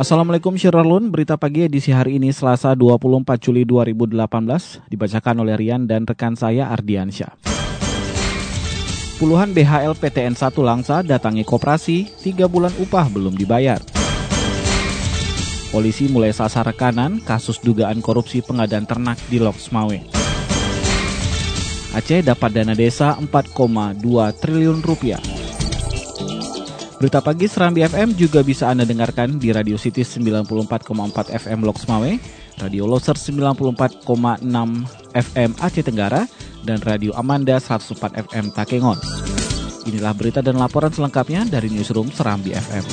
Assalamualaikum Syirarlun, berita pagi edisi hari ini Selasa 24 Juli 2018 dibacakan oleh Rian dan rekan saya Ardiansyah. Puluhan BHL PTN 1 Langsa datangi koperasi, 3 bulan upah belum dibayar. Polisi mulai sasar rekanan kasus dugaan korupsi pengadaan ternak di Loks Mawe. Aceh dapat dana desa 4,2 triliun rupiah. Berita pagi Serambi FM juga bisa Anda dengarkan di Radio City 94,4 FM Loks Mawai, Radio Loser 94,6 FM Aceh Tenggara, dan Radio Amanda 104 FM Takengon. Inilah berita dan laporan selengkapnya dari Newsroom Serambi FM.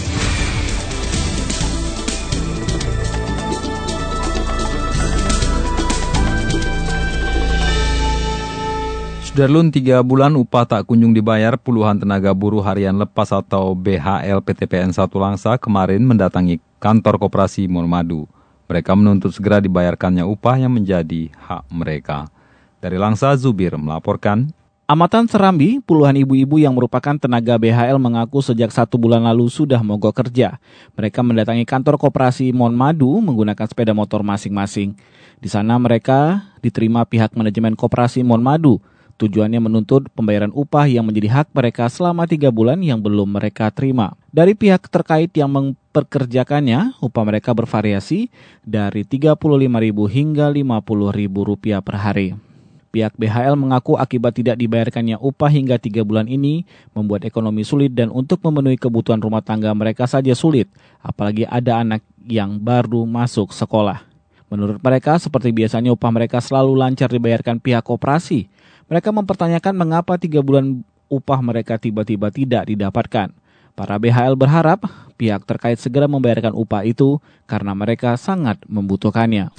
Sudarlun tiga bulan upah tak kunjung dibayar puluhan tenaga buruh harian lepas atau BHL PTPN 1 Langsa kemarin mendatangi kantor koperasi Murmadu. Mereka menuntut segera dibayarkannya upah yang menjadi hak mereka. Dari Langsa, Zubir melaporkan. Amatan Serambi, puluhan ibu-ibu yang merupakan tenaga BHL mengaku sejak satu bulan lalu sudah mogok kerja. Mereka mendatangi kantor koperasi Mon Madu menggunakan sepeda motor masing-masing. Di sana mereka diterima pihak manajemen koperasi Mon Madu. Tujuannya menuntut pembayaran upah yang menjadi hak mereka selama tiga bulan yang belum mereka terima. Dari pihak terkait yang memperkerjakannya, upah mereka bervariasi dari Rp35.000 hingga Rp50.000 per hari. Pihak BHL mengaku akibat tidak dibayarkannya upah hingga tiga bulan ini membuat ekonomi sulit dan untuk memenuhi kebutuhan rumah tangga mereka saja sulit, apalagi ada anak yang baru masuk sekolah. Menurut mereka, seperti biasanya upah mereka selalu lancar dibayarkan pihak koperasi, mereka mempertanyakan mengapa tiga bulan upah mereka tiba-tiba tidak didapatkan. Para BHL berharap pihak terkait segera membayarkan upah itu karena mereka sangat membutuhkannya.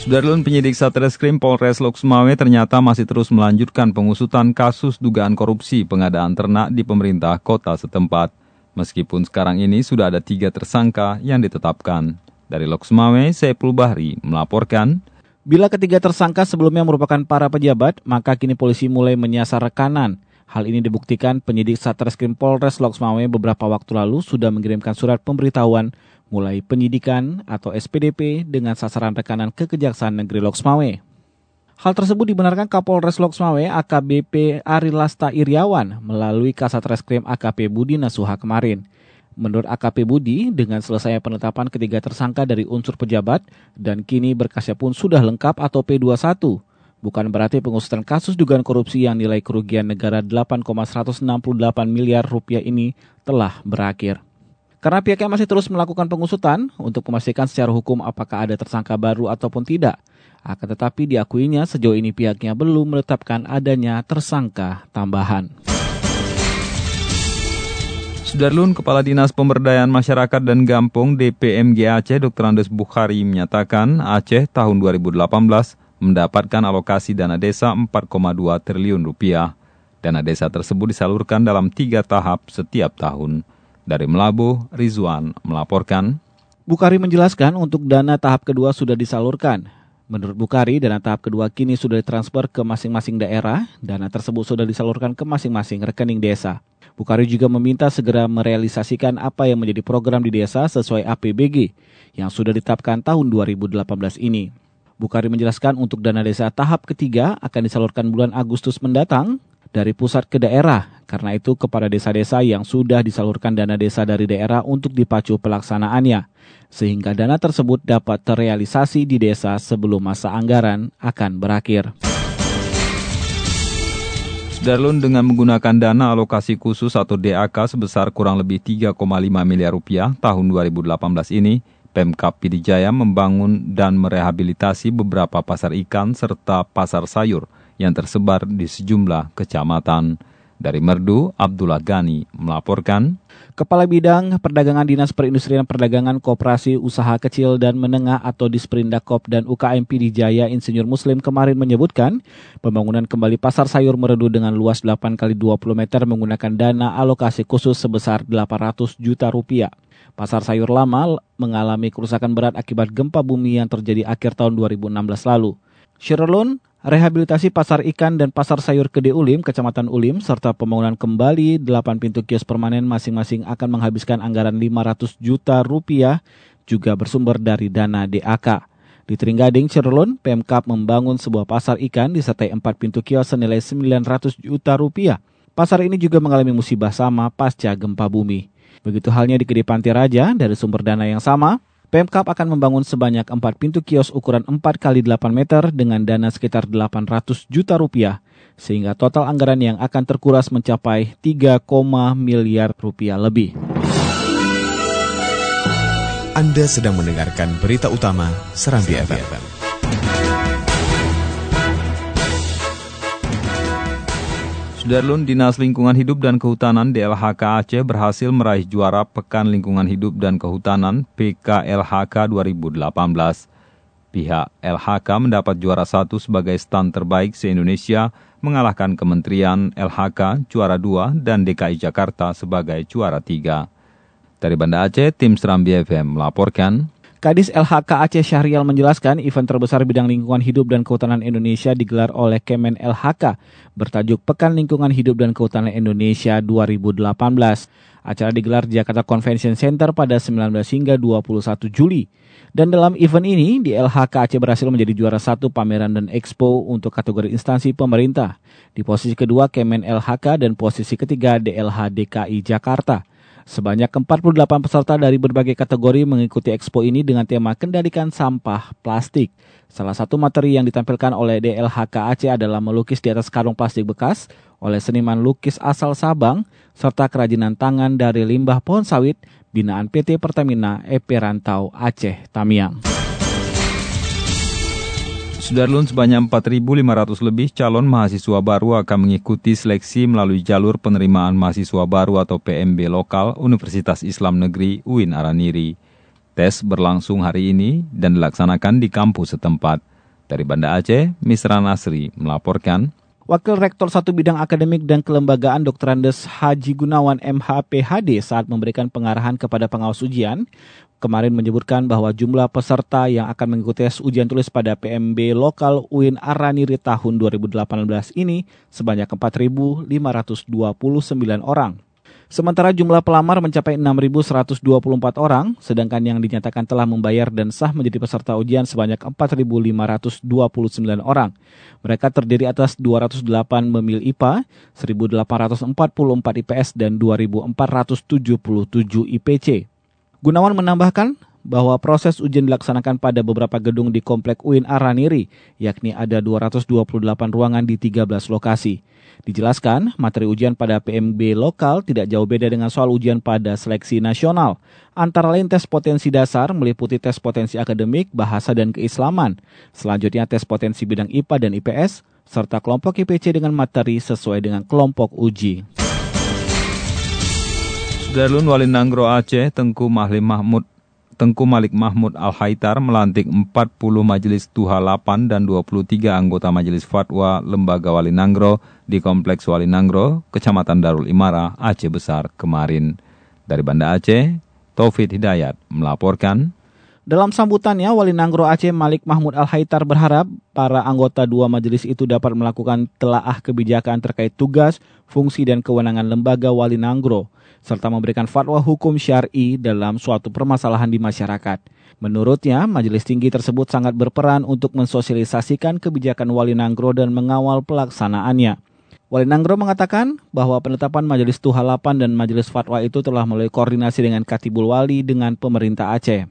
Sudarlun penyidik Satreskrim Polres Loksmawe ternyata masih terus melanjutkan pengusutan kasus dugaan korupsi pengadaan ternak di pemerintah kota setempat. Meskipun sekarang ini sudah ada tiga tersangka yang ditetapkan. Dari Loksmawe, Sepul Bahri melaporkan, Bila ketiga tersangka sebelumnya merupakan para pejabat, maka kini polisi mulai menyasar rekanan. Hal ini dibuktikan penyidik Satreskrim Polres Loksmawe beberapa waktu lalu sudah mengirimkan surat pemberitahuan mulai penyidikan atau SPDP dengan sasaran rekanan ke Kejaksaan Negeri Loksmawe. Hal tersebut dibenarkan Kapolres Loksmawe AKBP Ari Lasta Iriawan melalui Kasat Reskrim AKP Budi Nasuha kemarin. Menurut AKP Budi, dengan selesainya penetapan ketiga tersangka dari unsur pejabat dan kini berkasnya pun sudah lengkap atau P21. Bukan berarti pengusutan kasus dugaan korupsi yang nilai kerugian negara 8,168 miliar rupiah ini telah berakhir. Karena pihaknya masih terus melakukan pengusutan untuk memastikan secara hukum apakah ada tersangka baru ataupun tidak. Akan tetapi diakuinya sejauh ini pihaknya belum menetapkan adanya tersangka tambahan. Sudarlun Kepala Dinas Pemberdayaan Masyarakat dan Gampung DPMG Aceh Dr. Andes Bukhari menyatakan Aceh tahun 2018 mendapatkan alokasi dana desa 4,2 triliun rupiah. Dana desa tersebut disalurkan dalam tiga tahap setiap tahun. Dari Melabuh, Rizwan melaporkan. Bukhari menjelaskan untuk dana tahap kedua sudah disalurkan. Menurut Bukhari, dana tahap kedua kini sudah ditransfer ke masing-masing daerah. Dana tersebut sudah disalurkan ke masing-masing rekening desa. Bukhari juga meminta segera merealisasikan apa yang menjadi program di desa sesuai APBG yang sudah ditetapkan tahun 2018 ini. Bukhari menjelaskan untuk dana desa tahap ketiga akan disalurkan bulan Agustus mendatang dari pusat ke daerah. Karena itu kepada desa-desa yang sudah disalurkan dana desa dari daerah untuk dipacu pelaksanaannya. Sehingga dana tersebut dapat terrealisasi di desa sebelum masa anggaran akan berakhir. Darlun dengan menggunakan dana alokasi khusus atau DAK sebesar kurang lebih 3,5 miliar rupiah tahun 2018 ini, Pemkap Pidijaya membangun dan merehabilitasi beberapa pasar ikan serta pasar sayur yang tersebar di sejumlah kecamatan. Dari Merdu, Abdullah Gani melaporkan. Kepala Bidang Perdagangan Dinas Perindustrian Perdagangan Koperasi Usaha Kecil dan Menengah atau Disperindakop dan UKMP di Jaya Insinyur Muslim kemarin menyebutkan pembangunan kembali pasar sayur meredu dengan luas 8 kali 20 meter menggunakan dana alokasi khusus sebesar 800 juta rupiah. Pasar sayur lama mengalami kerusakan berat akibat gempa bumi yang terjadi akhir tahun 2016 lalu. Sherlon rehabilitasi pasar ikan dan pasar sayur Kede Ulim, Kecamatan Ulim, serta pembangunan kembali 8 pintu kios permanen masing-masing akan menghabiskan anggaran 500 juta rupiah juga bersumber dari dana DAK. Di Tringgading, Cirelon, Pemkap membangun sebuah pasar ikan disertai 4 pintu kios senilai 900 juta rupiah. Pasar ini juga mengalami musibah sama pasca gempa bumi. Begitu halnya di Kede Pantai Raja, dari sumber dana yang sama, Pemkap akan membangun sebanyak 4 pintu kios ukuran 4 kali 8 meter dengan dana sekitar 800 juta rupiah, sehingga total anggaran yang akan terkuras mencapai 3, miliar rupiah lebih. Anda sedang mendengarkan berita utama Serambi FM. Sudarlun Dinas Lingkungan Hidup dan Kehutanan DLHK Aceh berhasil meraih juara Pekan Lingkungan Hidup dan Kehutanan PKLHK 2018. Pihak LHK mendapat juara satu sebagai stand terbaik se-Indonesia, mengalahkan Kementerian LHK juara dua dan DKI Jakarta sebagai juara tiga. Dari Banda Aceh, tim Serambi FM melaporkan. Kadis LHK Aceh Syahrial menjelaskan event terbesar bidang lingkungan hidup dan kehutanan Indonesia digelar oleh Kemen LHK bertajuk Pekan Lingkungan Hidup dan Kehutanan Indonesia 2018. Acara digelar di Jakarta Convention Center pada 19 hingga 21 Juli. Dan dalam event ini, di LHK Aceh berhasil menjadi juara satu pameran dan expo untuk kategori instansi pemerintah. Di posisi kedua Kemen LHK dan posisi ketiga DLH DKI Jakarta. Sebanyak 48 peserta dari berbagai kategori mengikuti expo ini dengan tema kendalikan sampah plastik. Salah satu materi yang ditampilkan oleh DLHK Aceh adalah melukis di atas karung plastik bekas oleh seniman lukis asal Sabang, serta kerajinan tangan dari limbah pohon sawit binaan PT Pertamina EP Rantau Aceh Tamiang. Sudarlun sebanyak 4.500 lebih calon mahasiswa baru akan mengikuti seleksi melalui jalur penerimaan mahasiswa baru atau PMB lokal Universitas Islam Negeri UIN Araniri. Tes berlangsung hari ini dan dilaksanakan di kampus setempat. Dari Banda Aceh, Misra Nasri melaporkan. Wakil Rektor Satu Bidang Akademik dan Kelembagaan Dr. Andes Haji Gunawan MHPHD saat memberikan pengarahan kepada pengawas ujian kemarin menyebutkan bahwa jumlah peserta yang akan mengikuti tes ujian tulis pada PMB lokal UIN Araniri tahun 2018 ini sebanyak 4.529 orang. Sementara jumlah pelamar mencapai 6.124 orang, sedangkan yang dinyatakan telah membayar dan sah menjadi peserta ujian sebanyak 4.529 orang. Mereka terdiri atas 208 memil IPA, 1.844 IPS, dan 2.477 IPC. Gunawan menambahkan bahwa proses ujian dilaksanakan pada beberapa gedung di Komplek UIN Araniri, yakni ada 228 ruangan di 13 lokasi. Dijelaskan, materi ujian pada PMB lokal tidak jauh beda dengan soal ujian pada seleksi nasional. Antara lain tes potensi dasar meliputi tes potensi akademik, bahasa, dan keislaman. Selanjutnya tes potensi bidang IPA dan IPS, serta kelompok IPC dengan materi sesuai dengan kelompok uji. Darlun Wali Nanggro Aceh, Tengku Mahli Mahmud Tengku Malik Mahmud Al-Haitar melantik 40 majelis Tuha 8 dan 23 anggota majelis fatwa Lembaga Wali Nanggro di Kompleks Wali Nanggro, Kecamatan Darul Imara, Aceh Besar kemarin. Dari Banda Aceh, Taufik Hidayat melaporkan. Dalam sambutannya, Wali Nanggro Aceh Malik Mahmud Al-Haitar berharap para anggota dua majelis itu dapat melakukan telaah kebijakan terkait tugas, fungsi, dan kewenangan lembaga Wali Nanggro, serta memberikan fatwa hukum syari dalam suatu permasalahan di masyarakat. Menurutnya, majelis tinggi tersebut sangat berperan untuk mensosialisasikan kebijakan Wali Nanggro dan mengawal pelaksanaannya. Wali Nanggro mengatakan bahwa penetapan Majelis Tuha 8 dan Majelis Fatwa itu telah melalui koordinasi dengan Katibul Wali dengan pemerintah Aceh.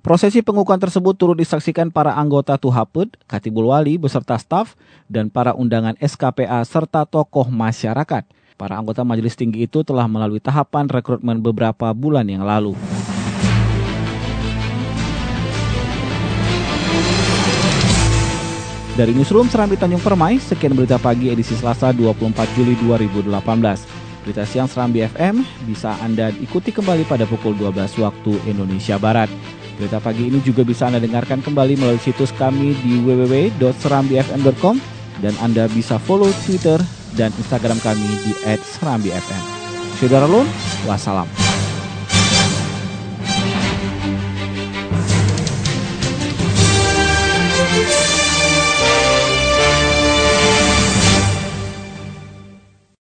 Prosesi pengukuhan tersebut turut disaksikan para anggota Tuhapud, Katibul Wali beserta staf, dan para undangan SKPA serta tokoh masyarakat. Para anggota majelis tinggi itu telah melalui tahapan rekrutmen beberapa bulan yang lalu. Dari Newsroom Serambi Tanjung Permai, sekian berita pagi edisi Selasa 24 Juli 2018. Berita siang Serambi FM bisa Anda ikuti kembali pada pukul 12 waktu Indonesia Barat. Berita pagi ini juga bisa Anda dengarkan kembali melalui situs kami di www.serambifm.com dan Anda bisa follow Twitter dan Instagram kami di @serambifm. Saudara Lun, wassalam.